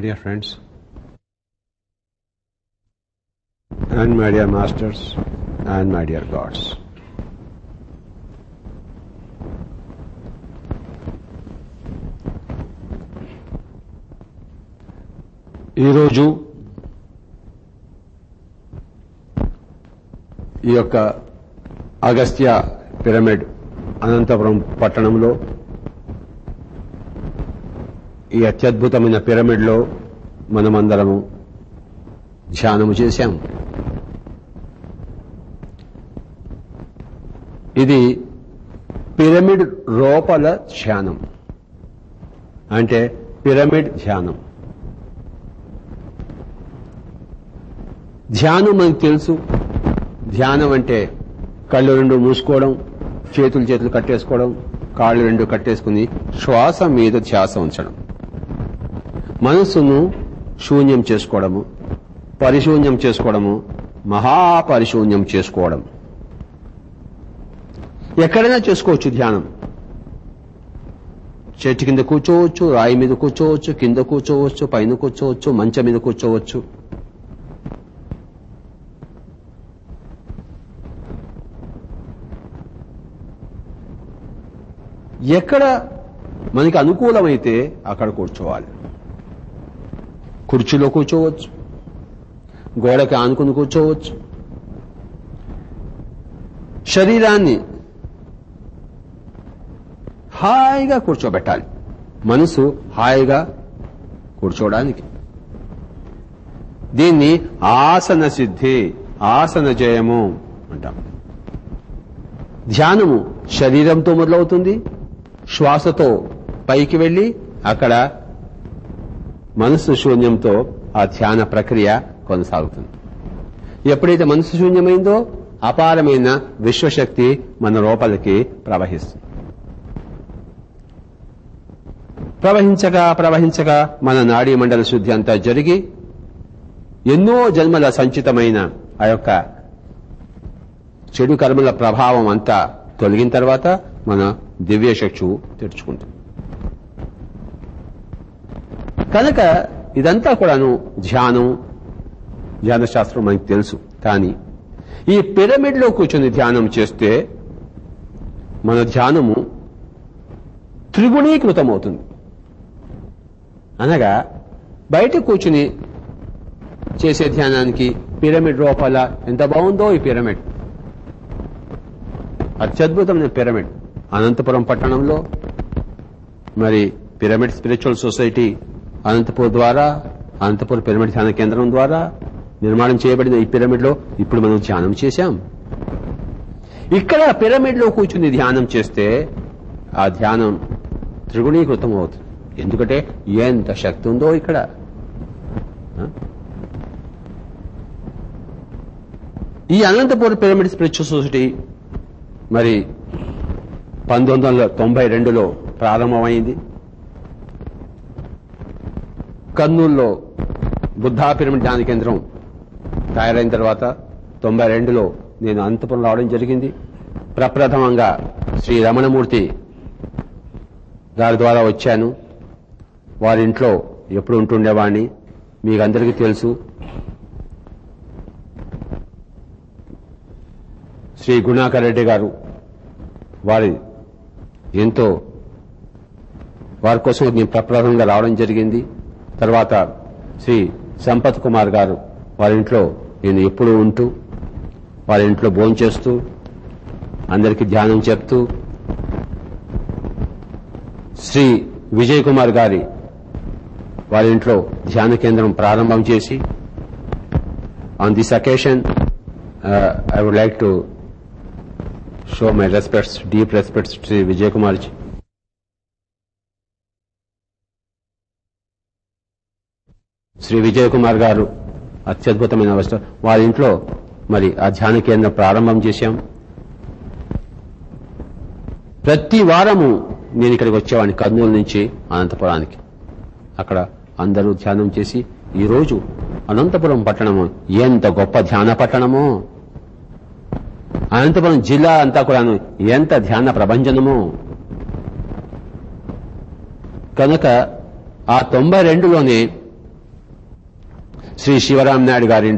Dear friends and my masters and my dear gods ఈరోజు ఈ యొక్క అగస్త్య పిరమిడ్ అనంతపురం పట్టణంలో ఈ అత్యద్భుతమైన పిరమిడ్లో మనమందరము ధ్యానము చేశాం ఇది పిరమిడ్ లోపల ధ్యానం. అంటే పిరమిడ్ ధ్యానం. ధ్యానం మనకు తెలుసు. ధ్యానం అంటే కళ్ళు రెండు మూసుకోవడం చేతులు చేతులు కట్టేసుకోవడం కాళ్ళు రెండు కట్టేసుకుని శ్వాస మీద ధ్యాస ఉంచడం. మనస్సును శూన్యం చేసుకోవడము పరిశూన్యం చేసుకోవడము మహాపరిశూన్యం చేసుకోవడం. ఎక్కడైనా చేసుకోవచ్చు ధ్యానం. చెట్టు కింద కూర్చోవచ్చు రాయి మీద కూర్చోవచ్చు కింద కూర్చోవచ్చు పైన కూర్చోవచ్చు మంచం మీద కూర్చోవచ్చు. ఎక్కడ మనకి అనుకూలమైతే అక్కడ కూర్చోవాలి. కుర్చీలో కూర్చోవచ్చు. గోడకి ఆనుకుని కూర్చోవచ్చు. శరీరాన్ని హాయిగా కూర్చోబెట్టాలి. మనసు హాయిగా కూర్చోవడానికి దీన్ని ఆసన సిద్ధి ఆసన జయము అంటాం. ధ్యానము శరీరంతో మొదలవుతుంది. శ్వాసతో పైకి వెళ్ళి అక్కడ మనస్సు శూన్యంతో ఆ ధ్యాన ప్రక్రియ కొనసాగుతుంది. ఎప్పుడైతే మనసు శూన్యమైందో అపారమైన విశ్వశక్తి మన లోపలికి ప్రవహిస్తుంది. ప్రవహించగా ప్రవహించగా మన నాడీ మండల శుద్ధి అంతా జరిగి ఎన్నో జన్మల సంచితమైన ఆ యొక్క చెడు కర్మల ప్రభావం అంతా తొలగిన తర్వాత మన దివ్య చక్షువు తెరుచుకుంటుంది. కనుక ఇదంతా కూడాను ధ్యానం. ధ్యాన శాస్త్రం మనకు తెలుసు. కానీ ఈ పిరమిడ్లో కూర్చొని ధ్యానం చేస్తే మన ధ్యానము త్రిగుణీకృతం అవుతుంది అనగా బయట కూర్చుని చేసే ధ్యానానికి పిరమిడ్ రూపాల ఎంత బాగుందో ఈ పిరమిడ్. అత్యద్భుతమైన పిరమిడ్. అనంతపురం పట్టణంలో మరి పిరమిడ్ స్పిరిచువల్ సొసైటీ అనంతపూర్ ద్వారా అనంతపూర్ పిరమిడ్ ధ్యాన కేంద్రం ద్వారా నిర్మాణం చేయబడిన ఈ పిరమిడ్లో ఇప్పుడు మనం ధ్యానం చేశాం. ఇక్కడ పిరమిడ్లో కూర్చుని ధ్యానం చేస్తే ఆ ధ్యానం త్రిగుణీకృతం అవుతుంది. ఎందుకంటే ఎంత శక్తి ఉందో ఇక్కడ. ఈ అనంతపూర్ పిరమిడ్ స్పిరిచువల్ సొసైటీ మరి పంతొమ్మిది వందల తొంభై రెండులో ప్రారంభమైంది. కర్నూలులో బుద్ధా పిరమిడ్ ధ్యాన కేంద్రం తయారైన తర్వాత తొంభై రెండులో నేను అంతపురం రావడం జరిగింది. ప్రప్రథమంగా శ్రీ రమణమూర్తి గారి ద్వారా వచ్చాను. వారింట్లో ఎప్పుడు ఉంటుండేవాడిని మీకు అందరికీ తెలుసు. శ్రీ గుణాకర్ రెడ్డి గారు వారి ఎంతో వారి కోసం నేను ప్రప్రథమంగా రావడం జరిగింది. తర్వాత శ్రీ సంపత్ కుమార్ గారు వారింట్లో నేను ఎప్పుడూ ఉంటూ వారి ఇంట్లో భోంచేస్తూ అందరికీ ధ్యానం చెప్తూ శ్రీ విజయ్ కుమార్ గారి వారి ఇంట్లో ధ్యాన కేంద్రం ప్రారంభం చేసి on this occasion I would like to show my respects deep respects Shri Vijay Kumar Shri Vijay Kumar garu అత్యద్భుతమైన అవస్థ. వారి ఇంట్లో మరి ఆ ధ్యాన కేంద్రం ప్రారంభం చేశాం. ప్రతి వారము నేను ఇక్కడికి వచ్చేవాడిని కర్నూలు నుంచి అనంతపురానికి. అక్కడ అందరూ ధ్యానం చేసి ఈ రోజు అనంతపురం పట్టణము ఎంత గొప్ప ధ్యాన పట్టణమో! అనంతపురం జిల్లా అంతా కూడాను ఎంత ధ్యాన ప్రభంజనమో! కనుక ఆ తొంభై రెండులోనే శ్రీ శివరాం నాయుడు గారి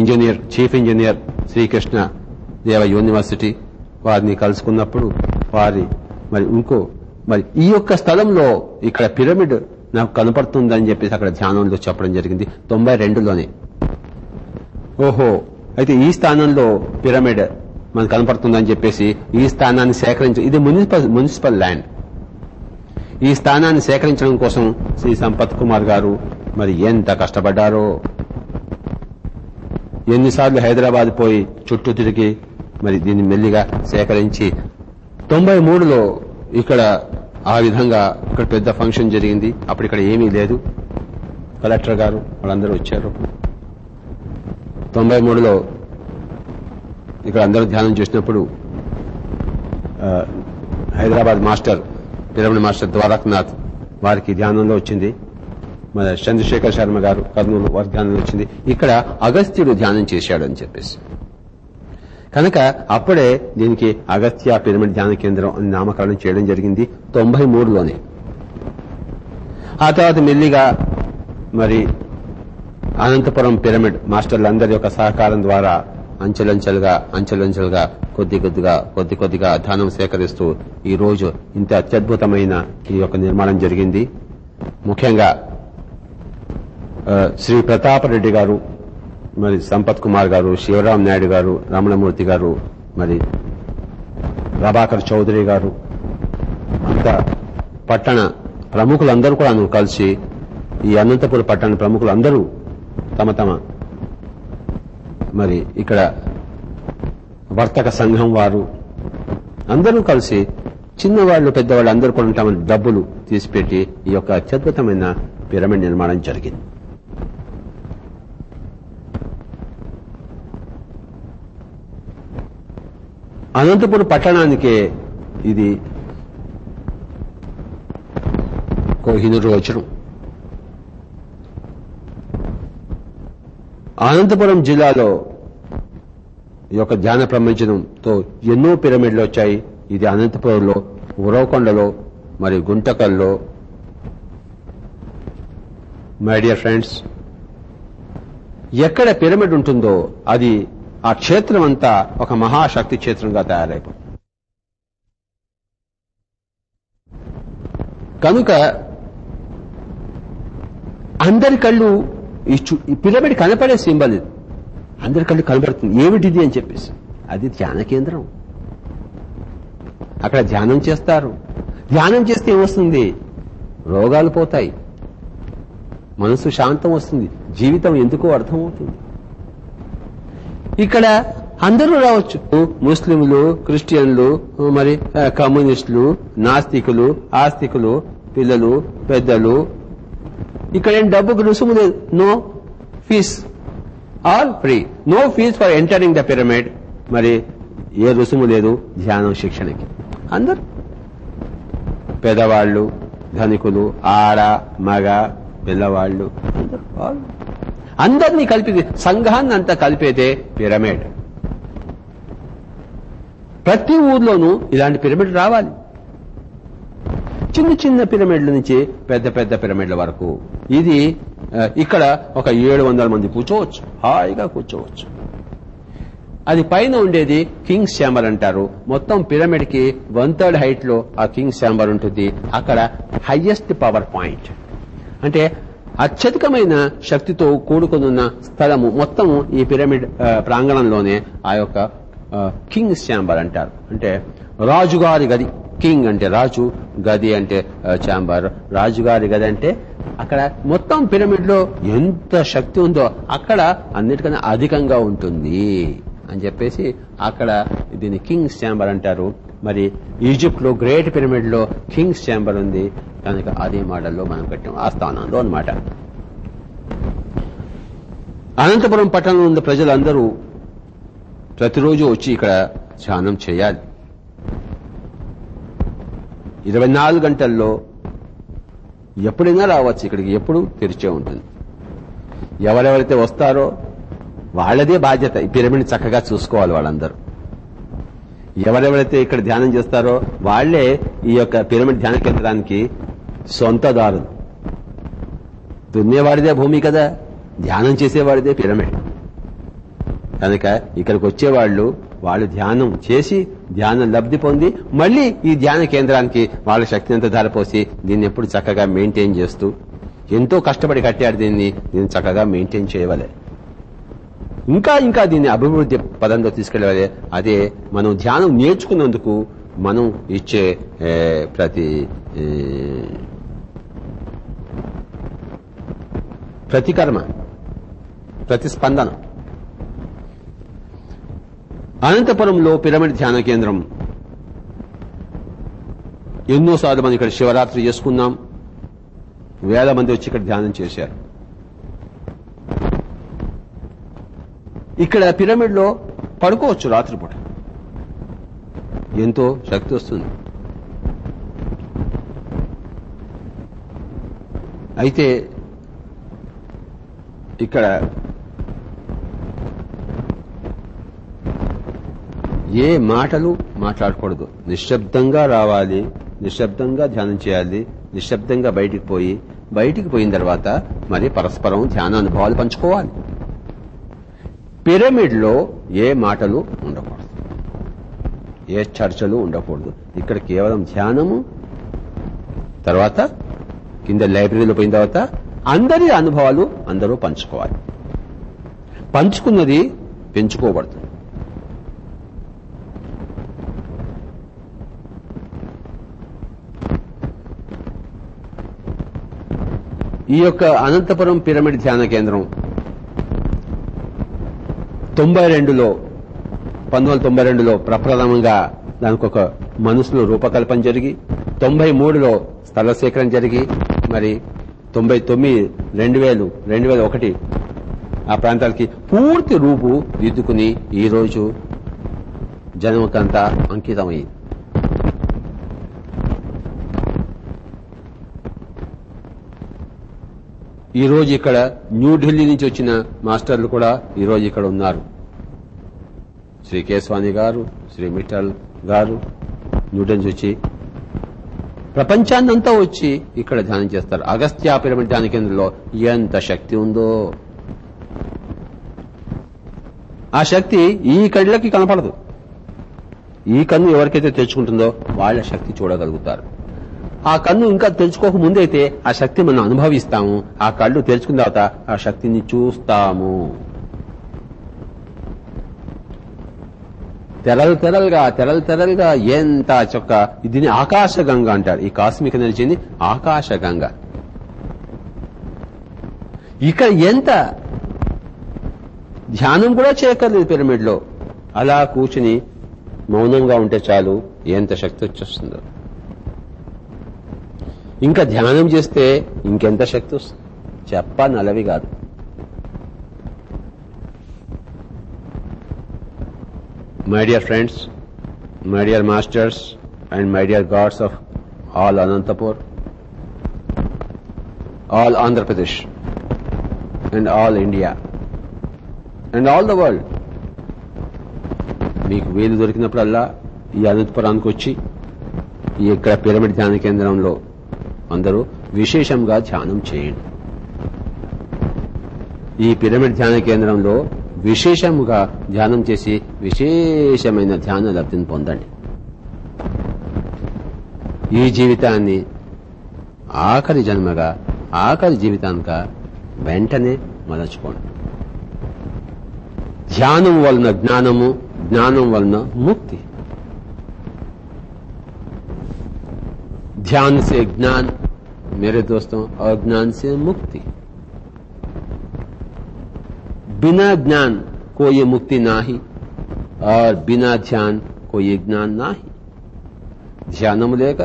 ఇంజనీర్ చీఫ్ ఇంజనీర్ శ్రీకృష్ణ దేవ యూనివర్సిటీ వారిని కలుసుకున్నప్పుడు వారి మరి ఇంకో మరి ఈ యొక్క స్థలంలో ఇక్కడ పిరమిడ్ నాకు కనపడుతుందని చెప్పేసి అక్కడ ధ్యానంలో చెప్పడం జరిగింది. తొంభై రెండులోనే. ఓహో అయితే ఈ స్థానంలో పిరమిడ్ మనకు కనపడుతుందని చెప్పేసి ఈ స్థానాన్ని సేకరించి ఇది మున్సిపల్ మున్సిపల్ ల్యాండ్. ఈ స్థానాన్ని సేకరించడం కోసం శ్రీ సంపత్ కుమార్ గారు మరి ఎంత కష్టపడ్డారో. ఎన్నిసార్లు హైదరాబాద్ పోయి చుట్టూ తిరిగి మరి దీన్ని మెల్లిగా సేకరించి తొంభై మూడులో ఇక్కడ ఆ విధంగా ఇక్కడ పెద్ద ఫంక్షన్ జరిగింది. అప్పుడు ఇక్కడ ఏమీ లేదు. కలెక్టర్ గారు వాళ్ళందరూ వచ్చారు. తొంభై మూడులో ఇక్కడ అందరూ ధ్యానం చేసినప్పుడు Hyderabad master pyramid master Dwarakanath వారికి ధ్యానంలో వచ్చింది. మన చంద్రశేఖర్ శర్మ గారు కర్నూలు వారి ధ్యానంలో వచ్చింది. ఇక్కడ అగస్త్యుడు ధ్యానం చేశాడు అని చెప్పేసి. కనుక అప్పుడే దీనికి అగస్త్య పిరమిడ్ ధ్యాన కేంద్రం అని నామకరణం చేయడం జరిగింది తొంభై మూడులోనే. ఆ తర్వాత మెల్లిగా మరి అనంతపురం పిరమిడ్ మాస్టర్లందరి యొక్క సహకారం ద్వారా అంచెలంచెలుగా అంచెలంచెలుగా కొద్ది కొద్దిగా కొద్ది కొద్దిగా ధనం సేకరిస్తూ ఈ రోజు ఇంత అత్యద్భుతమైన ఈ యొక్క నిర్మాణం జరిగింది. ముఖ్యంగా శ్రీ ప్రతాపరెడ్డి గారు మరి సంపత్ కుమార్ గారు శివరాం నాయుడు గారు రమణమూర్తి గారు మరి ప్రభాకర్ చౌదరి గారు అంతా పట్టణ ప్రముఖులందరూ కూడా కలిసి ఈ అనంతపురం పట్టణ ప్రముఖులందరూ తమ తమ మరి ఇక్కడ వర్తక సంఘం వారు అందరూ కలిసి చిన్నవాళ్ళు పెద్దవాళ్ళు అందరూ కూడా తమ డబ్బులు తీసిపెట్టి ఈ యొక్క అత్యద్భుతమైన పిరమిడ్ నిర్మాణం జరిగింది. అనంతపురం పట్టణానికే ఇది కోహినూరు వచ్చడం అనంతపురం జిల్లాలో ఈ యొక్క ధ్యాన ప్రపంచంతో ఎన్నో పిరమిడ్లు వచ్చాయి. ఇది అనంతపురంలో ఉరవకొండలో మరియు గుంటకల్లో. మై డియర్ ఫ్రెండ్స్ ఎక్కడ పిరమిడ్ ఉంటుందో అది ఆ క్షేత్రం అంతా ఒక మహాశక్తి క్షేత్రంగా తయారైపోతుంది. కనుక అందరి కళ్ళు ఈ పిల్లబడి కనపడే సింబల్ ఇది. అందరి కనబడుతుంది. కనపడుతుంది ఏమిటిది అని చెప్పేసి. అది ధ్యాన కేంద్రం. అక్కడ ధ్యానం చేస్తారు. ధ్యానం చేస్తే ఏమొస్తుంది? రోగాలు పోతాయి. మనసు శాంతం వస్తుంది. జీవితం ఎందుకో అర్థమవుతుంది. ఇక్కడ అందరూ రావచ్చు. ముస్లింలు క్రిస్టియన్లు మరి కమ్యూనిస్టులు నాస్తికులు ఆస్తికులు పిల్లలు పెద్దలు ఇక్కడ ఏం డబ్బుకు రుసుము లేదు. No fees all free no fees for entering the pyramid మరి ఏ రుసుము లేదు ధ్యానం శిక్షణకి. అందరు పెద్దవాళ్ళు ధనికులు ఆడ మగ పిల్లవాళ్ళు అందరినీ కలిపి సంఘాన్ని అంతా కలిపేదే పిరమిడ్ ప్రతి ఊర్లోనూ ఇలాంటి పిరమిడ్ రావాలి. చిన్న చిన్న పిరమిడ్ల నుంచి పెద్ద పెద్ద పిరమిడ్ల వరకు. ఇది ఇక్కడ ఒక ఏడు వందల మంది కూర్చోవచ్చు. హాయిగా కూర్చోవచ్చు. అది పైన ఉండేది కింగ్స్ శాంబర్ అంటారు. మొత్తం పిరమిడ్కి వన్ థర్డ్ హైట్లో ఆ కింగ్స్ శాంబర్ ఉంటుంది. అక్కడ హైయెస్ట్ పవర్ పాయింట్. అంటే అత్యధికమైన శక్తితో కూడుకున్న స్థలము మొత్తము ఈ పిరమిడ్ ప్రాంగణంలోనే ఆ యొక్క కింగ్స్ శాంబర్ అంటారు. అంటే రాజుగారి గది. కింగ్ అంటే రాజు గది అంటే చాంబర్ రాజుగారి గది అంటే అక్కడ మొత్తం పిరమిడ్లో ఎంత శక్తి ఉందో అక్కడ అన్నిటికన్నా అధికంగా ఉంటుంది అని చెప్పేసి అక్కడ దీన్ని కింగ్స్ ఛాంబర్ అంటారు. మరి ఈజిప్ట్లో గ్రేట్ పిరమిడ్లో కింగ్స్ ఛాంబర్ ఉంది. కనుక అదే మోడల్లో మనం కట్టాం ఆ స్థానంలో అనమాట అనంతపురం పట్టణంలో ఉన్న ప్రజలందరూ ప్రతిరోజు వచ్చి ఇక్కడ స్నానం చేయాలి. ఇరవై నాలుగు గంటల్లో ఎప్పుడైనా రావచ్చు. ఇక్కడికి ఎప్పుడు తెరిచే ఉంటుంది. ఎవరెవరైతే వస్తారో వాళ్ళదే బాధ్యత. ఈ పిరమిడ్ చక్కగా చూసుకోవాలి వాళ్ళందరూ. ఎవరెవరైతే ఇక్కడ ధ్యానం చేస్తారో వాళ్ళే ఈ యొక్క పిరమిడ్ ధ్యాన కేంద్రానికి సొంతదారులు దున్నేవాడిదే భూమి కదా. ధ్యానం చేసేవాడిదే పిరమిడ్. కనుక ఇక్కడికి వచ్చేవాళ్ళు వాళ్ళు ధ్యానం చేసి ధ్యానం లబ్ధి పొంది మళ్ళీ ఈ ధ్యాన కేంద్రానికి వాళ్ళ శక్తి అంతా ధరపోసి దీన్ని ఎప్పుడు చక్కగా మెయింటైన్ చేస్తూ ఎంతో కష్టపడి కట్టాడు దీన్ని దీన్ని చక్కగా మెయింటైన్ చేయవలే. ఇంకా ఇంకా దీన్ని అభివృద్ధి పదంలో తీసుకెళ్ళవలే అదే మనం ధ్యానం నేర్చుకున్నందుకు మనం ఇచ్చే ప్రతి ప్రతికర్మ ప్రతిస్పందన. అనంతపురంలో పిరమిడ్ ధ్యాన కేంద్రం. ఎన్నోసార్లు మనం ఇక్కడ శివరాత్రి చేసుకున్నాం. వేల మంది వచ్చి ఇక్కడ ధ్యానం చేశారు. ఇక్కడ పిరమిడ్లో పడుకోవచ్చు రాత్రిపూట. ఎంతో శక్తి వస్తుంది. అయితే ఇక్కడ ఏ మాటలు మాట్లాడకూడదు. నిశ్శబ్దంగా రావాలి నిశ్శబ్దంగా ధ్యానం చేయాలి నిశ్శబ్దంగా బయటికి పోయి బయటికి పోయిన తర్వాత మరి పరస్పరం ధ్యాన అనుభవాలు పంచుకోవాలి. పిరమిడ్లో ఏ మాటలు ఉండకూడదు. ఏ చర్చలు ఉండకూడదు. ఇక్కడ కేవలం ధ్యానము తర్వాత కింద లైబ్రరీలో పోయిన తర్వాత అందరి అనుభవాలు అందరూ పంచుకోవాలి. పంచుకున్నది పెంచుకోబడుతుంది ఈ యొక్క అనంతపురం పిరమిడ్ ధ్యాన కేంద్రం తొంభై రెండులో పంతొమ్మిది వందల తొంభై రెండులో ప్రప్రథమంగా దానికి ఒక మనసులో రూపకల్పన జరిగి తొంభై మూడులో స్థల సేకరణ జరిగి మరి తొంభై తొమ్మిది రెండు వేలు రెండు వేల ఒకటి ఆ ప్రాంతాలకి పూర్తి రూపు దిద్దుకుని ఈ రోజు జనమకంతా అంకితమైంది ఈ రోజు ఇక్కడ న్యూఢిల్లీ నుంచి వచ్చిన మాస్టర్లు కూడా ఈరోజు ఇక్కడ ఉన్నారు. శ్రీ కేశవాణి గారు శ్రీ మిఠల్ గారు న్యూఢిల్లీ నుంచి వచ్చి ప్రపంచాన్నంతా వచ్చి ఇక్కడ ధ్యానం చేస్తారు. అగస్త్య పిరమిడ్ ధ్యాన కేంద్రంలో ఎంత శక్తి ఉందో. ఆ శక్తి ఈ కళ్ళకి కనపడదు. ఈ కన్ను ఎవరికైతే తెచ్చుకుంటుందో వాళ్ళ శక్తి చూడగలుగుతారు. ఆ కన్ను ఇంకా తెలుసుకోక ముందైతే ఆ శక్తి మనం అనుభవిస్తాము. ఆ కళ్ళు తెరుచుకున్న తర్వాత ఆ శక్తిని చూస్తాము. తెరలు తెరలుగా తెరలు తెరలుగా ఎంత చొక్క. దీన్ని ఆకాశగంగ అంటారు. ఈ కాస్మిక నిలిచింది ఆకాశగంగ. ఇక్కడ ఎంత ధ్యానం కూడా చేయక్కర్లేదు పిరమిడ్లో. అలా కూర్చుని మౌనంగా ఉంటే చాలు ఎంత శక్తి వచ్చేస్తుందో. ఇంకా ధ్యానం చేస్తే ఇంకెంత శక్తి వస్తుంది? చెప్ప నలవి కాదు. My dear friends my dear masters and my dear gods of all Anantapur all Andhra Pradesh and all India and all the world మీకు వీలు దొరికినప్పుడల్లా ఈ అనంతపురానికి వచ్చి ఈ ఇక్కడ పిరమిడ్ ధ్యాన కేంద్రంలో అందరూ విశేషంగా ధ్యానం చేయండి. ఈ పిరమిడ్ ధ్యాన కేంద్రంలో విశేషముగా ధ్యానం చేసి విశేషమైన ధ్యాన లబ్ధిని పొందండి. ఈ జీవితాన్ని ఆఖరి జన్మగా ఆఖరి జీవితానిక వెంటనే మలచుకోండి. ధ్యానం వలన జ్ఞానము జ్ఞానం వలన ముక్తి. ध्यान से ज्ञान मेरे दोस्तों और ज्ञान से मुक्ति बिना ज्ञान कोई मुक्ति नाही और बिना ध्यान कोई ज्ञान नाही ధ్యానము లేక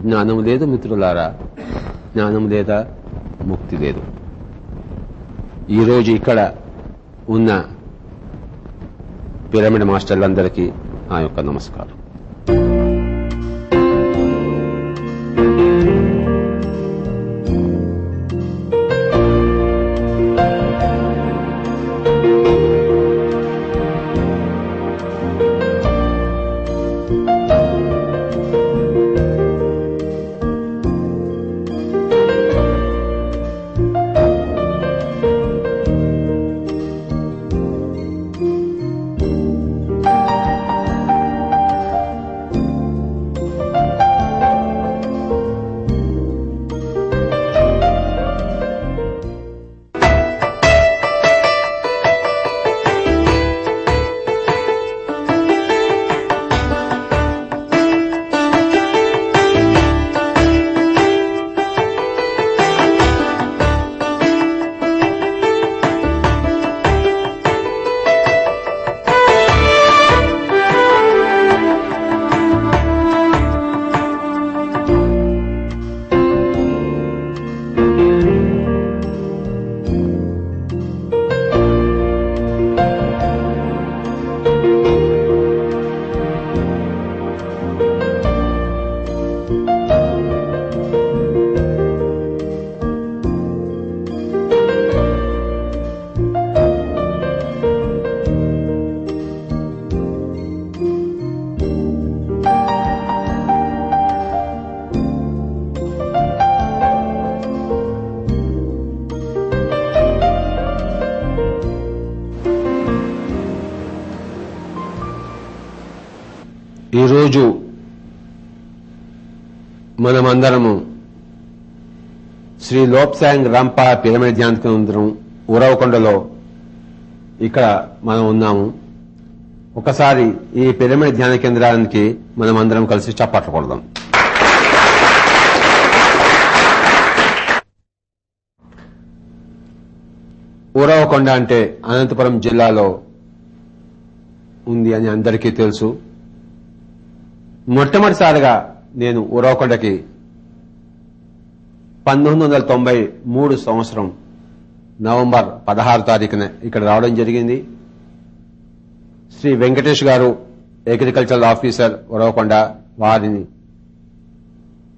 జ్ఞానము లేదు మిత్రులారా జ్ఞానము లేదా ముక్తి లేదు ఈరోజు ఇక్కడ ఉన్న పిరమిడ్ మాస్టర్లందరికీ నా యొక్క నమస్కారం మనమందరము శ్రీ లోప్సాంగ్ రంపా పిరమిడ్ ధ్యాన కేంద్రం ఉరవకొండలో ఇక్కడ మనం ఉన్నాము. ఒకసారి ఈ పిరమిడ్ ధ్యాన కేంద్రానికి మనం అందరం కలిసి చప్పట్లు కొడదాం. ఊరవకొండ అంటే అనంతపురం జిల్లాలో ఉంది అని అందరికీ తెలుసు. మొట్టమొదటిసారిగా నేను ఉరవకొండకి పంతొమ్మిది వందల తొంభై మూడు సంవత్సరం నవంబర్ పదహారు తారీఖున ఇక్కడ రావడం జరిగింది. శ్రీ వెంకటేష్ గారు అగ్రికల్చరల్ ఆఫీసర్ ఉరవకొండ వారిని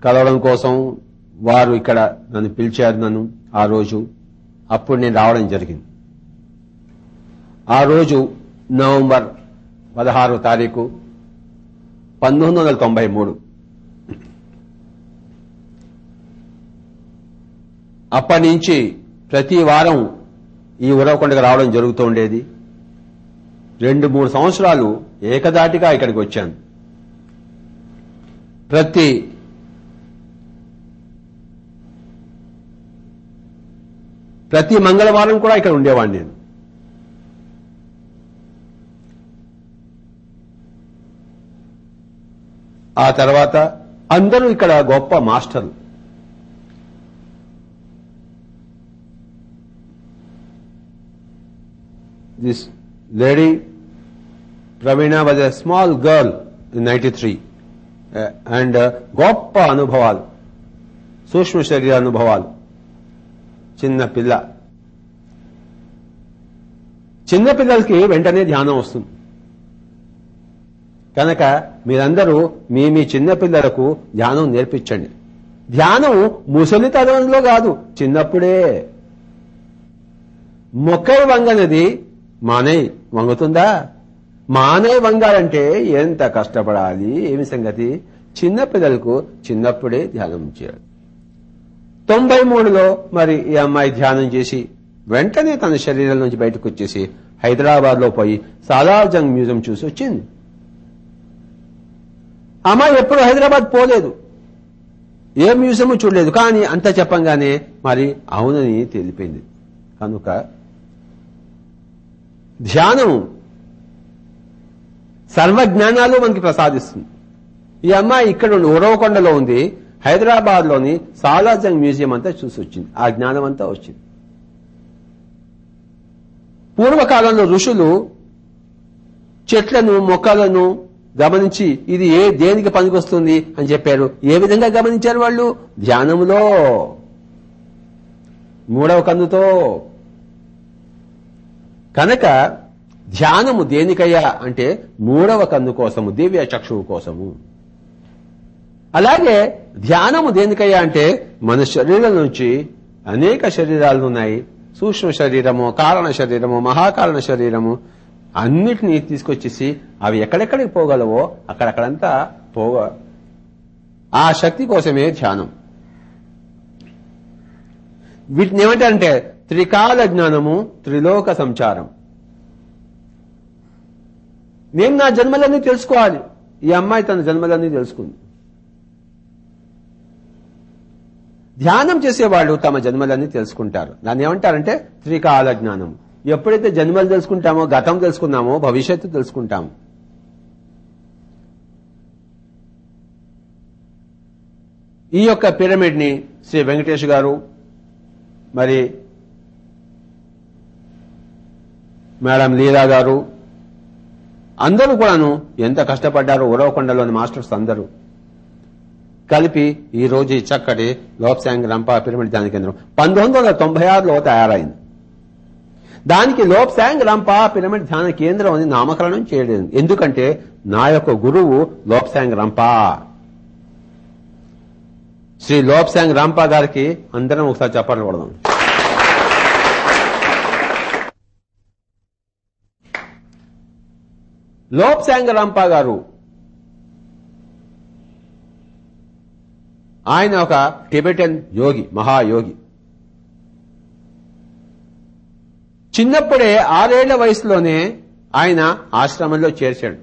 కలవడం కోసం వారు ఇక్కడ నన్ను పిలిచారు నన్ను ఆ రోజు. అప్పుడు నేను రావడం జరిగింది. ఆ రోజు నవంబర్ పదహారు తారీఖు పంతొమ్మిది వందల తొంభై మూడు అప్పటి నుంచి ప్రతి వారం ఈ ఉరవకొండకు రావడం జరుగుతూ ఉండేది. రెండు మూడు సంవత్సరాలు ఏకదాటిగా ఇక్కడికి వచ్చాను. ప్రతి ప్రతి మంగళవారం కూడా ఇక్కడ ఉండేవాడిని నేను. ఆ తర్వాత అందరూ ఇక్కడ గొప్ప మాస్టర్లు. This lady Pravina was a small girl in 93 uh, and uh, గొప్ప అనుభవాలు సూక్ష్మ శరీర అనుభవాలు చిన్న పిల్ల చిన్న పిల్లలకి వెంటనే ధ్యానం వస్తుంది కనుక మీరందరూ మీ మీ చిన్న పిల్లలకు ధ్యానం నేర్పించండి ధ్యానం ముసలితనంలో కాదు చిన్నప్పుడే మొక్కై వంగనది మానే వంగుతుందా? మానే వంగాలంటే ఎంత కష్టపడాలి? ఏమి సంగతి? చిన్న పిల్లలకు చిన్నప్పుడే ధ్యానం చేయాలి. తొంభై మూడులో మరి ఈ అమ్మాయి ధ్యానం చేసి వెంటనే తన శరీరం నుంచి బయటకు వచ్చేసి హైదరాబాద్లో పోయి సాలార్జంగ్ మ్యూజియం చూసి వచ్చింది. అమ్మాయి ఎప్పుడు హైదరాబాద్ పోలేదు. ఏ మ్యూజియం చూడలేదు. కానీ అంత చెప్పంగానే మరి అవునని తెలిపింది కనుక ధ్యానం సర్వజ్ఞానాలు మనకి ప్రసాదిస్తుంది. ఈ అమ్మాయి ఇక్కడ ఉరవకొండలో ఉంది. హైదరాబాద్లోని సాలార్జంగ్ మ్యూజియం అంతా చూసి వచ్చింది. ఆ జ్ఞానం అంతా వచ్చింది. పూర్వకాలంలో ఋషులు చెట్లను మొక్కలను గమనించి ఇది ఏ దేనికి పనికొస్తుంది అని చెప్పారు. ఏ విధంగా గమనించారు వాళ్ళు? ధ్యానములో. మూడవ కన్నుతో కనుక ధ్యానము దేనికయ్యా అంటే మూడవ కన్ను కోసము దివ్య చక్షువు కోసము. అలాగే ధ్యానము దేనికయ్యా అంటే మన శరీరం నుంచి అనేక శరీరాలు ఉన్నాయి. సూక్ష్మ శరీరము కారణ శరీరము మహాకారణ శరీరము అన్నిటినీ తీసుకొచ్చేసి అవి ఎక్కడెక్కడికి పోగలవో అక్కడక్కడంతా పోగ ఆ శక్తి కోసమే ధ్యానం. వీటిని ఏమంటారంటే త్రికాల జ్ఞానము త్రిలోక సంచారం. నేను నా జన్మలన్నీ తెలుసుకోవాలి. ఈ అమ్మాయి తన జన్మలన్నీ తెలుసుకుంది. ధ్యానం చేసేవాళ్ళు తమ జన్మలన్నీ తెలుసుకుంటారు. దాన్ని ఏమంటారంటే త్రికాల జ్ఞానం. ఎప్పుడైతే జన్మలు తెలుసుకుంటామో గతం తెలుసుకున్నామో భవిష్యత్తు తెలుసుకుంటాము. ఈ యొక్క పిరమిడ్ని శ్రీ వెంకటేష్ గారు మరి మేడం లీలా గారు అందరూ కూడాను ఎంత కష్టపడ్డారో ఉరవకొండలోని మాస్టర్స్ అందరూ. కలిపి ఈ రోజు ఈ చక్కటి లోప్సాంగ్ రంపా పిరమిడ్ ధ్యాన కేంద్రం. పంతొమ్మిది వందల తొంభై ఆరులో తయారైంది. దానికి లోప్సాంగ్ రంపా పిరమిడ్ ధ్యాన కేంద్రం అని నామకరణం చేయలేదు. ఎందుకంటే నా యొక్క గురువు లోప్సాంగ్ రంపా. శ్రీ లోప్సాంగ్ రంపా గారికి అందరం ఒకసారి చెప్పాలని లోప్సాంగ్ గారు ఆయన ఒక టిబెటన్ యోగి మహాయోగి. చిన్నప్పుడే ఆరేళ్ళ వయసులోనే ఆయన ఆశ్రమంలో చేర్చాడు.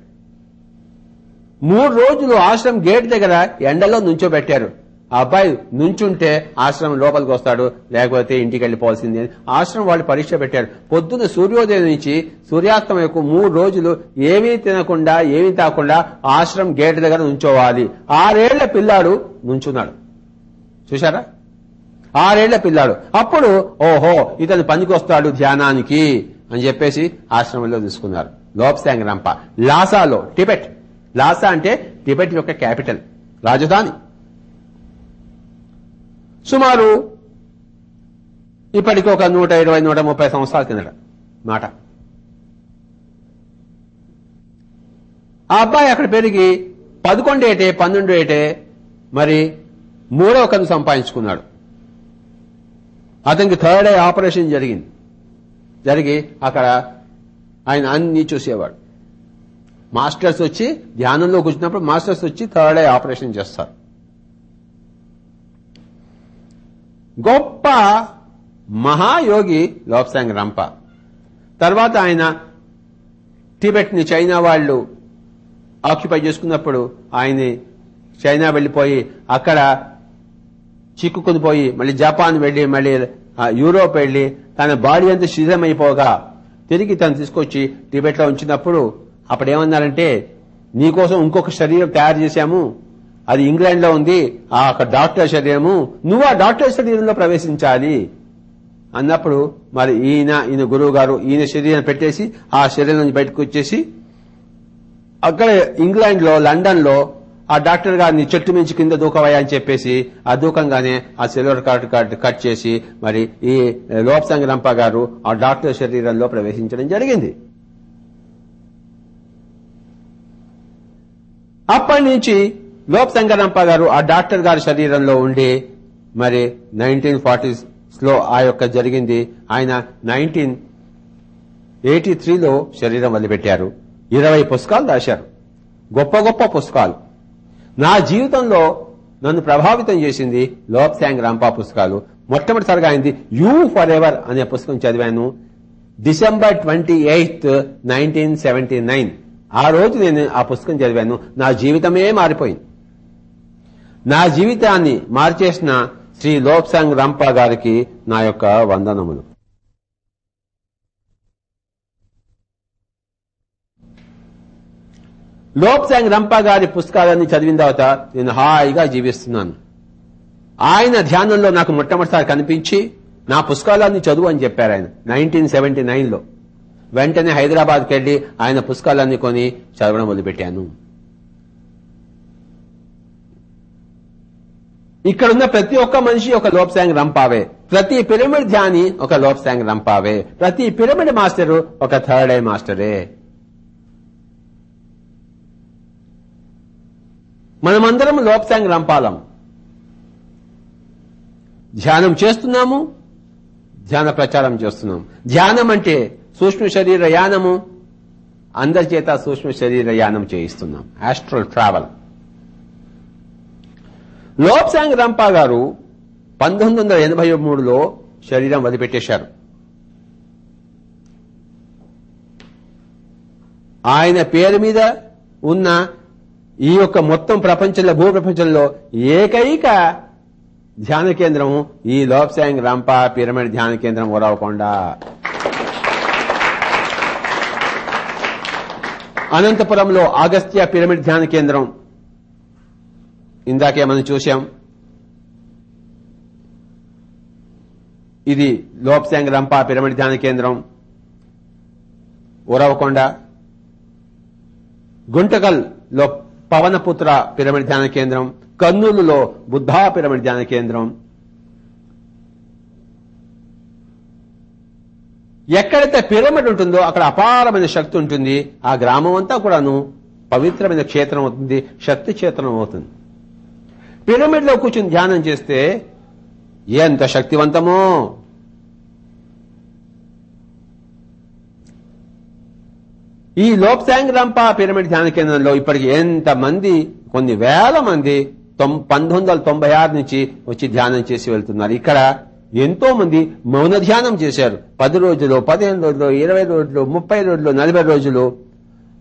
మూడు రోజులు ఆశ్రమం గేట్ దగ్గర ఎండలో నుంచోబెట్టారు. ఆ అబ్బాయి నుంచుంటే ఆశ్రమం లోపలికి వస్తాడు లేకపోతే ఇంటికి వెళ్ళిపోవాల్సింది. అని ఆశ్రమం వాళ్ళు పరీక్ష పెట్టారు. పొద్దున్న సూర్యోదయం నుంచి సూర్యాస్తం యొక్క మూడు రోజులు ఏమీ తినకుండా ఏమీ తాకుండా ఆశ్రమం గేట్ దగ్గర నుంచోవాలి. ఆరేళ్ళ పిల్లాడు నుంచున్నాడు. చూశారా? ఆరేళ్ళ పిల్లాడు. అప్పుడు ఓహో ఇతను పనికొస్తాడు ధ్యానానికి అని చెప్పేసి ఆశ్రమంలో తీసుకున్నారు. Lobsang Rampa. లాసాలో టిబెట్. లాసా అంటే టిబెట్ యొక్క క్యాపిటల్ రాజధాని. సుమారు ఇప్పటికి ఒక నూట ఇరవై నూట ముప్పై సంవత్సరాల కిందట మాట. ఆ అబ్బాయి అక్కడ పెరిగి పదకొండు ఏటే పన్నెండు ఏటే మరి మూడవ కన్ను సంపాదించుకున్నాడు. అతనికి థర్డ్ ఐ ఆపరేషన్ జరిగింది. జరిగి అక్కడ ఆయన అన్ని చూసేవాడు. మాస్టర్స్ వచ్చి ధ్యానంలో కూర్చున్నప్పుడు మాస్టర్స్ వచ్చి థర్డ్ ఐ ఆపరేషన్ చేస్తారు. గొప్ప మహాయోగి లోప్సాంగ్ రంప. తర్వాత ఆయన టిబెట్ని చైనా వాళ్ళు ఆక్యుపై చేసుకున్నప్పుడు ఆయన్ని చైనా వెళ్ళిపోయి అక్కడ చిక్కుకుని పోయి మళ్ళీ జపాన్ వెళ్ళి మళ్ళీ యూరోప్ వెళ్ళి తన బాడీ అంతా శిథిలమైపోగా తిరిగి తను తీసుకొచ్చి టిబెట్లో ఉంచినప్పుడు అప్పుడేమన్నారంటే నీకోసం ఇంకొక శరీరం తయారు చేశాము అది ఇంగ్లాండ్లో ఉంది ఆ డాక్టర్ శరీరము నువ్వు ఆ డాక్టర్ శరీరంలో ప్రవేశించాలి. అన్నప్పుడు మరి ఈయన ఈయన గురువు గారు ఈయన శరీరం పెట్టేసి ఆ శరీరం నుంచి బయటకు వచ్చేసి అక్కడ ఇంగ్లాండ్లో లండన్లో ఆ డాక్టర్ గారిని చెట్టు మించి కింద దూకవయ్యా అని చెప్పేసి ఆ దూకంగానే ఆ సిల్వర్ కార్డ్ కార్డ్ కట్ చేసి మరి ఈ లోప్ రంప గారు ఆ డాక్టర్ శరీరంలో ప్రవేశించడం జరిగింది. అప్పటి నుంచి లోప్సంగ రంప గారు ఆ డాక్టర్ గారి శరీరంలో ఉండి మరి నైన్టీన్ ఫార్టీస్లో ఆ యొక్క జరిగింది. ఆయన నైన్టీన్ ఎయిటీ త్రీలో శరీరం వదిలిపెట్టారు. ఇరవై పుస్తకాలు రాశారు. గొప్ప గొప్ప పుస్తకాలు. నా జీవితంలో నన్ను ప్రభావితం చేసింది లోప్ శాంగ్ రాంపా పుస్తకాలు. మొట్టమొదటిసారిగా అయింది యూ ఫర్ ఎవర్ అనే పుస్తకం చదివాను. December twenty eighth nineteen seventy nine. ఆ రోజు నేను ఆ పుస్తకం చదివాను. నా జీవితమే మారిపోయింది. నా జీవితాన్ని మార్చేసిన శ్రీ లోప్సాంగ్ రంపా గారికి నా యొక్క వందనములు. లోప్సాంగ్ రంపా గారి పుస్తకాలన్నీ చదివిన తర్వాత నేను హాయిగా జీవిస్తున్నాను. ఆయన ధ్యానంలో నాకు మొట్టమొదటిసారి కనిపించి నా పుస్తకాలన్నీ చదువు అని చెప్పారు ఆయన నైన్టీన్ సెవెంటీ నైన్లో. వెంటనే హైదరాబాద్కి వెళ్ళి ఆయన పుస్తకాలన్నీ కొని చదవడం మొదలుపెట్టాను. ఇక్కడున్న ప్రతి ఒక్క మనిషి ఒక లోప్సాంగ్ రంపావే. ప్రతి పిరమిడ్ ధ్యాని ఒక లోప్సాంగ్ రంపావే. ప్రతి పిరమిడ్ మాస్టరు ఒక థర్డ్ ఐ మాస్టరే. మనమందరం లోప్సాంగ్ రంపాలం. ధ్యానం చేస్తున్నాము ధ్యాన ప్రచారం చేస్తున్నాం. ధ్యానం అంటే సూక్ష్మ శరీర యానము అందరి చేత సూక్ష్మ శరీర యానం చేయిస్తున్నాం. ఆస్ట్రల్ ట్రావెల్ లోప్సాంగ్ రంపా గారు పంతొమ్మిది వందల ఎనభై మూడులో శరీరం వదిలిపెట్టేశారు. ఆయన పేరు మీద ఉన్న ఈ యొక్క మొత్తం ప్రపంచంలో భూ ప్రపంచంలో ఏకైక ధ్యాన కేంద్రం ఈ లోప్సాంగ్ రంపా పిరమిడ్ ధ్యాన కేంద్రం ఓరవకొండ. అనంతపురంలో ఆగస్త్య పిరమిడ్ ధ్యాన కేంద్రం ఇందాకే మనం చూశాం? ఇది లోప్సాంగ్ రంపా పిరమిడ్ ధ్యాన కేంద్రం. ఉరవకొండ గుంటకల్లో పవనపుత్ర పిరమిడ్ ధ్యాన కేంద్రం. కర్నూలులో బుద్ధా పిరమిడ్ ధ్యాన కేంద్రం. ఎక్కడైతే పిరమిడ్ ఉంటుందో అక్కడ అపారమైన శక్తి ఉంటుంది. ఆ గ్రామం అంతా కూడాను పవిత్రమైన క్షేత్రం అవుతుంది శక్తి క్షేత్రం అవుతుంది. పిరమిడ్లో కూర్చుని ధ్యానం చేస్తే ఎంత శక్తివంతమో. ఈ లోప్సాంగ్ రంపా పిరమిడ్ ధ్యాన కేంద్రంలో ఇప్పటికి ఎంత మంది కొన్ని వేల మంది తొం- పంతొమ్మిది తొంభై ఆరు నుంచి వచ్చి ధ్యానం చేసి వెళ్తున్నారు. ఇక్కడ ఎంతో మంది మౌన ధ్యానం చేశారు. పది రోజులు పదిహేను రోజులు ఇరవై రోజులు ముప్పై రోజులు నలభై రోజులు.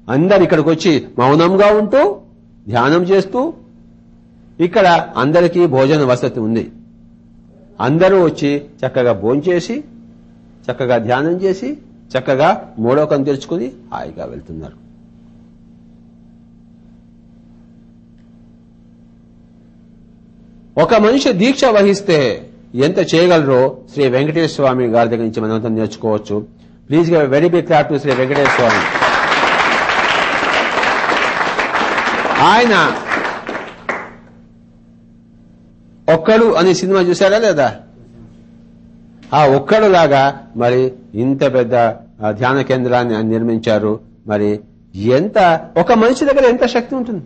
అందరు ఇక్కడికి వచ్చి మౌనంగా ఉంటూ ధ్యానం చేస్తూ ఇక్కడ అందరికీ భోజన వసతి ఉంది. అందరూ వచ్చి చక్కగా భోంచేసి చక్కగా ధ్యానం చేసి చక్కగా మూడోకం కను తెరుచుకుని హాయిగా వెళ్తున్నారు. ఒక మనిషి దీక్ష వహిస్తే ఎంత చేయగలరో శ్రీ వెంకటేశ్వర స్వామి గారి దగ్గర నుంచి మనం నేర్చుకోవచ్చు. Please very big clap to Shri Venkateswara Swami. ఆయన ఒక్కడు అనే సినిమా చూసారా లేదా? ఆ ఒక్కడు లాగా మరి ఇంత పెద్ద ధ్యాన కేంద్రాన్ని నిర్మించారు. మరి ఎంత ఒక మనిషి దగ్గర ఎంత శక్తి ఉంటుంది?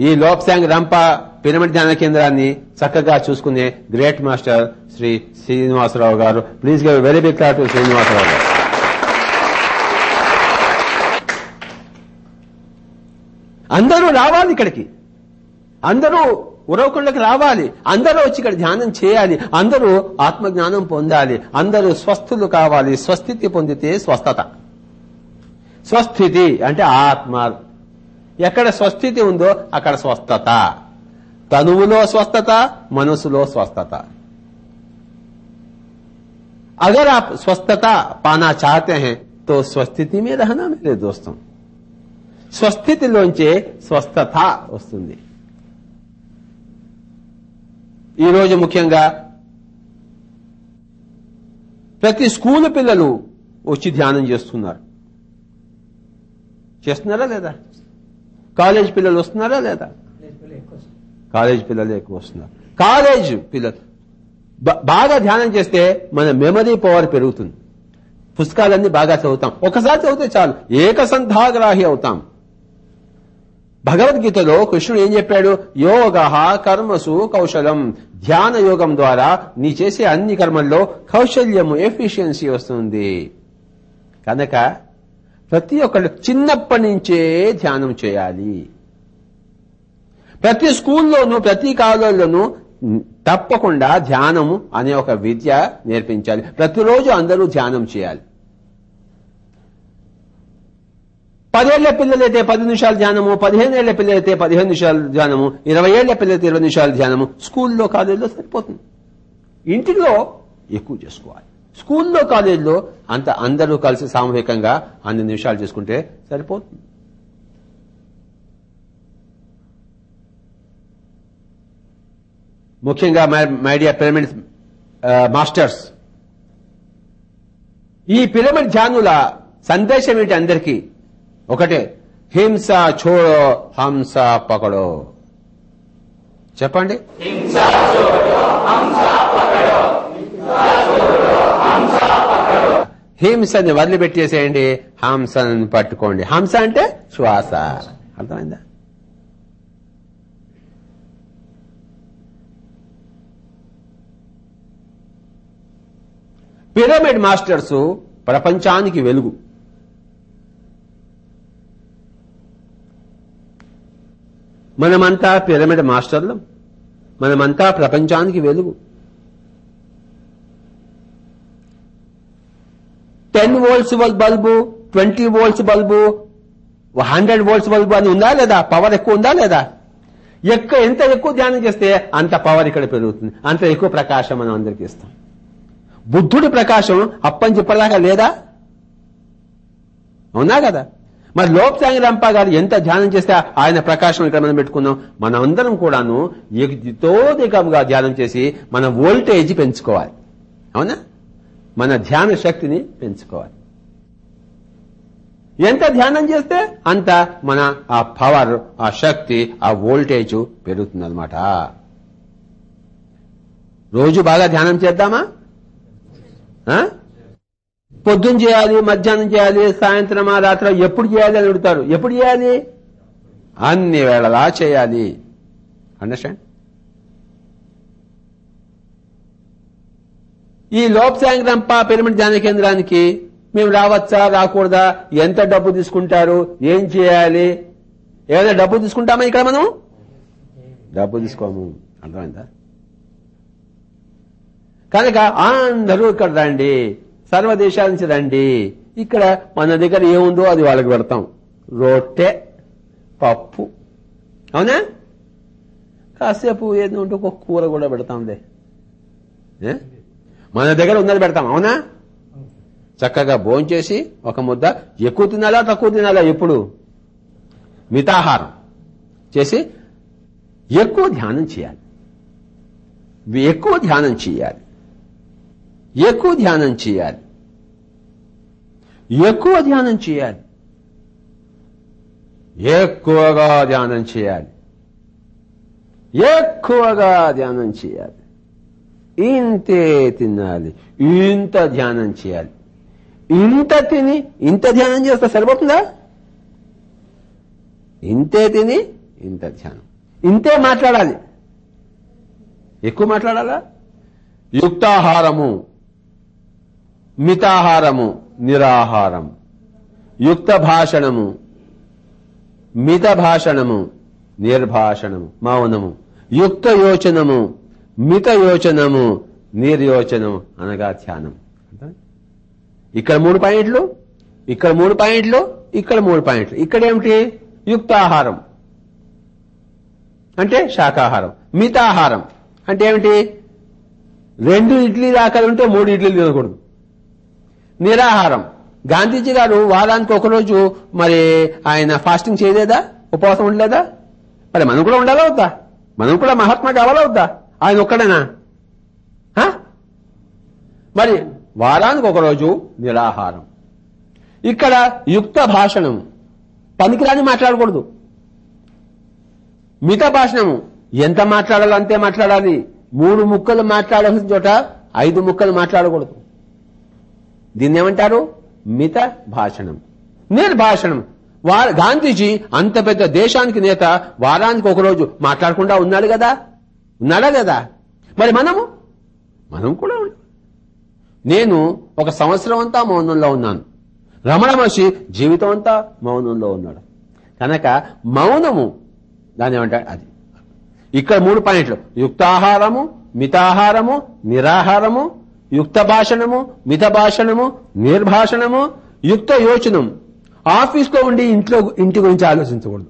ఈ లోక్సాంగ్ రంప పిరమిడ్ ధ్యాన కేంద్రాన్ని చక్కగా చూసుకునే గ్రేట్ మాస్టర్ శ్రీ శ్రీనివాసరావు గారు. Please give very big clap Srinivasarao గారు. అందరూ రావాలి ఇక్కడికి. అందరూ ఉరవకుండకి రావాలి అందరూ వచ్చి ఇక్కడ ధ్యానం చేయాలి అందరూ ఆత్మజ్ఞానం పొందాలి అందరూ స్వస్థులు కావాలి స్వస్థితి పొందితే స్వస్థత స్వస్థితి అంటే ఆత్మ ఎక్కడ స్వస్థితి ఉందో అక్కడ స్వస్థత తనువులో స్వస్థత మనసులో స్వస్థత अगर आप स्वस्थता पाना चाहते हैं तो స్వస్థితి में रहना मेरे दोस्तों స్వస్థితిలోంచే స్వస్థత వస్తుంది ఈరోజు ముఖ్యంగా ప్రతి స్కూల్ పిల్లలు వచ్చి ధ్యానం చేస్తున్నారు. చేస్తున్నారా లేదా? కాలేజ్ పిల్లలు వస్తున్నారా లేదా? కాలేజ్ పిల్లలు ఎక్కువ వస్తున్నారు. కాలేజ్ పిల్లలు బాగా ధ్యానం చేస్తే మన మెమరీ పవర్ పెరుగుతుంది. పుస్తకాలన్నీ బాగా చదువుతాం. ఒకసారి చదివితే చాలు. ఏకసంధాగ్రాహి అవుతాం. భగవద్గీతలో కృష్ణుడు ఏం చెప్పాడు? యోగ కర్మసు కౌశలం. ధ్యాన యోగం ద్వారా నీ చేసే అన్ని కర్మల్లో కౌశల్యము ఎఫిషియన్సీ వస్తుంది. కనుక ప్రతి ఒక్కళ్ళు చిన్నప్పటి నుంచే ధ్యానం చేయాలి. ప్రతి స్కూల్లోనూ ప్రతి కాలేజీలోనూ తప్పకుండా ధ్యానము అనే ఒక విద్య నేర్పించాలి. ప్రతిరోజు అందరూ ధ్యానం చేయాలి. పదేళ్ళ పిల్లలైతే పది నిమిషాలు ధ్యానము పదిహేను ఏళ్ళ పిల్లలైతే పదిహేను నిమిషాలు ధ్యానము ఇరవై ఏళ్ళ పిల్లలైతే ఇరవై నిమిషాలు ధ్యానము స్కూల్లో కాలేజీలో సరిపోతుంది. ఇంటిలో ఎక్కువ చేసుకోవాలి. స్కూల్లో కాలేజీలో అంత అందరూ కలిసి సామూహికంగా అన్ని నిమిషాలు చేసుకుంటే సరిపోతుంది. ముఖ్యంగా మై పిరమిడ్ మాస్టర్స్ ఈ పిరమిడ్ ధ్యానుల సందేశం ఏంటి అందరికీ? ఒకటే హింస छोड़ो హంస పకడో. చెప్పండి. హింసని వదిలిపెట్టేసేయండి హంసని పట్టుకోండి. హంస అంటే శ్వాస. అర్థమైందా? పిరమిడ్ మాస్టర్స్ ప్రపంచానికి వెలుగు. మనమంతా పిరమిడ్ మాస్టర్లం. మనమంతా ప్రపంచానికి వెలుగు. Ten volts bulb twenty volts bulb hundred volts bulb అని ఉందా లేదా? పవర్ ఎక్కువ ఉందా లేదా? ఎక్కువ ఎంత ఎక్కువ ధ్యానం చేస్తే అంత పవర్ ఇక్కడ పెరుగుతుంది. అంత ఎక్కువ ప్రకాశం మనం అందరికీ ఇస్తాం. బుద్ధుడి ప్రకాశం అప్పని చెప్పలాగా లేదా? అవునా కదా? మరి లోక్ రంప గారు ఎంత ధ్యానం చేస్తే ఆయన ప్రకాశం ఇక్కడ మనం పెట్టుకున్నాం మనం అందరం కూడాను యుక్తితోధికంగా ధ్యానం చేసి మన వోల్టేజ్ పెంచుకోవాలి. అవునా? మన ధ్యాన శక్తిని పెంచుకోవాలి. ఎంత ధ్యానం చేస్తే అంత మన ఆ పవర్ ఆ శక్తి ఆ వోల్టేజ్ పెరుగుతుందనమాట రోజు బాగా ధ్యానం చేద్దామా? ఆ? పొద్దున్న చేయాలి మధ్యాహ్నం చేయాలి సాయంత్రమా రాత్ర ఎప్పుడు చేయాలి అని అడుగుతారు. ఎప్పుడు చేయాలి? అన్ని వేళలా చేయాలి. అండర్స్టాండ్ ఈ లోప్ సాయంత్రంప పిరమిడ్ ధ్యాన కేంద్రానికి మేము రావచ్చా రాకూడదా? ఎంత డబ్బు తీసుకుంటారు? ఏం చేయాలి? ఏదైనా డబ్బు తీసుకుంటామా ఇక్కడ మనం? డబ్బు తీసుకోము. అర్థమైందా? కనుక అందరూ ఇక్కడ రండి. సర్వ దేశాల నుంచి రండి. ఇక్కడ మన దగ్గర ఏముందో అది వాళ్ళకి పెడతాం. రొట్టె పప్పు. అవునా? కాసేపు ఏదో ఒక కూర కూడా పెడతాంలే. మన దగ్గర ఉన్నది పెడతాం. అవునా? చక్కగా భోంచేసి ఒక ముద్ద. ఎక్కువ తినాలా తక్కువ తినాలా ఎప్పుడు? మితాహారం. చేసి ఎక్కువ ధ్యానం చేయాలి. ఎక్కువ ధ్యానం చేయాలి. ఎక్కువ ధ్యానం చేయాలి. ఎక్కువ ధ్యానం చేయాలి. ఎక్కువగా ధ్యానం చేయాలి. ఎక్కువగా ధ్యానం చేయాలి. ఇంతే తినాలి. ఇంత ధ్యానం చేయాలి. ఇంత తిని ఇంత ధ్యానం చేస్తే సరిపోతుందా? ఇంతే తిని ఇంత ధ్యానం. ఇంతే మాట్లాడాలి. ఎక్కువ మాట్లాడాలా? యుక్తాహారము. మితాహారము నిరాహారం. యుక్త భాషణము మిత భాషణము నిర్భాషణము మౌనము. యుక్త యోచనము మిత యోచనము నిర్యోచనము అనగా ధ్యానం. ఇక్కడ మూడు పాయింట్లు ఇక్కడ మూడు పాయింట్లు ఇక్కడ మూడు పాయింట్లు. ఇక్కడ ఏమిటి? యుక్తాహారం. అంటే శాకాహారం మితాహారం. అంటే ఏమిటి? రెండు ఇడ్లీ దాకా ఉంటే మూడు ఇడ్లీలు తినకూడదు. నిరాహారం. గాంధీజీ గారు వారానికి ఒకరోజు మరి ఆయన ఫాస్టింగ్ చేయలేదా? ఉపవాసం ఉండలేదా? మరి మనం కూడా ఉండాలా వద్దా? మనం కూడా మహాత్మా కావాలా వద్దా? ఆయన ఒక్కడేనా? మరి వారానికి ఒకరోజు నిరాహారం. ఇక్కడ యుక్త భాషణం. పనికిరాని మాట్లాడకూడదు. మిత భాషణము. ఎంత మాట్లాడాలో అంతే మాట్లాడాలి. మూడు ముక్కలు మాట్లాడాల్సిన చోట ఐదు ముక్కలు మాట్లాడకూడదు. దీన్ని ఏమంటారు మిత భాషణం. నిర్భాషణం. వారు గాంధీజీ అంత పెద్ద దేశానికి నేత వారానికి ఒకరోజు మాట్లాడకుండా ఉన్నాడు కదా? ఉన్నాడా కదా మరి మనము? మనం కూడా నేను ఒక సంవత్సరం అంతా మౌనంలో ఉన్నాను. రమణ మహర్షి జీవితం అంతా మౌనంలో ఉన్నాడు. కనుక మౌనము దాని ఏమంటాడు అది. ఇక్కడ మూడు పాయింట్లు. యుక్తాహారము మితాహారము నిరాహారము యుక్త భాషణము మిత భాషణము నిర్భాషణము యుక్త యోచనం ఆఫీస్లో ఉండి ఇంట్లో ఇంటి గురించి ఆలోచించకూడదు.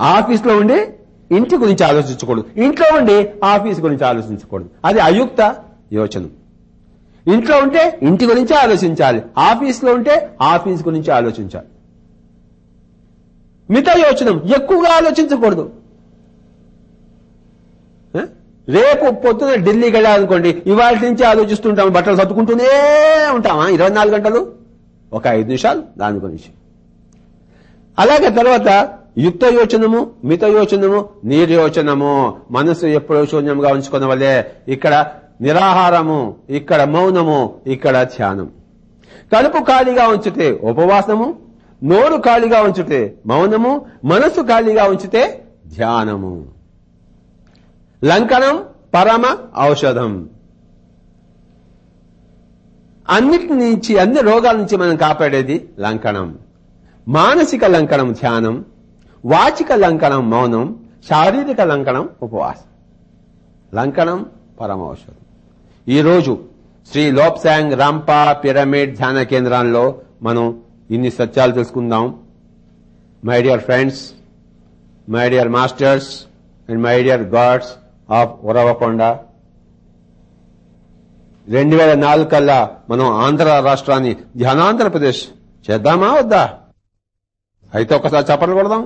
ఆఫీస్లో ఉండి ఇంటి గురించి ఆలోచించకూడదు. ఇంట్లో ఉండి ఆఫీస్ గురించి ఆలోచించకూడదు. అది అయుక్త యోచనం ఇంట్లో ఉంటే ఇంటి గురించి ఆలోచించాలి. ఆఫీస్లో ఉంటే ఆఫీస్ గురించి ఆలోచించాలి. మిత యోచనం ఎక్కువగా ఆలోచించకూడదు. రేపు పొద్దున ఢిల్లీకి వెళ్ళాలనుకోండి ఇవాళ నుంచి ఆలోచిస్తుంటాం బట్టలు సర్దుకుంటూనే ఉంటామా? ఇరవై నాలుగు గంటలు? ఒక ఐదు నిమిషాలు? దాని గురించి. అలాగే తర్వాత యుక్త యోచనము మిత యోచనము నిర్యోచనము. మనసు ఎప్పుడో శూన్యంగా ఉంచుకున్న వల్లే ఇక్కడ నిరాహారము ఇక్కడ మౌనము ఇక్కడ ధ్యానం. కడుపు ఖాళీగా ఉంచితే ఉపవాసము నోరు ఖాళీగా ఉంచితే మౌనము మనసు ఖాళీగా ఉంచితే ధ్యానము. లంకనం పరమ ఔషధం అన్నిటి నుంచి అన్ని రోగాల నుంచి మనం కాపాడేది లంకనం మానసిక లంకనం ధ్యానం వాచిక లంకనం మౌనం శారీరక లంకనం ఉపవాసం లంకనం పరమౌషధం ఈరోజు శ్రీ లోప్సాంగ్ రాంపా పిరమిడ్ ధ్యాన కేంద్రాల్లో మనం ఇన్ని సత్యాలు తెలుసుకుందాం my dear friends my dear masters and my dear gods of Uravakonda రెండు వేల నాలుగు కల్లా మనం ఆంధ్ర రాష్ట్రాన్ని ధ్యానాంధ్రప్రదేశ్ చేద్దామా వద్దా? అయితే ఒకసారి చప్పట్లు కొడదాం.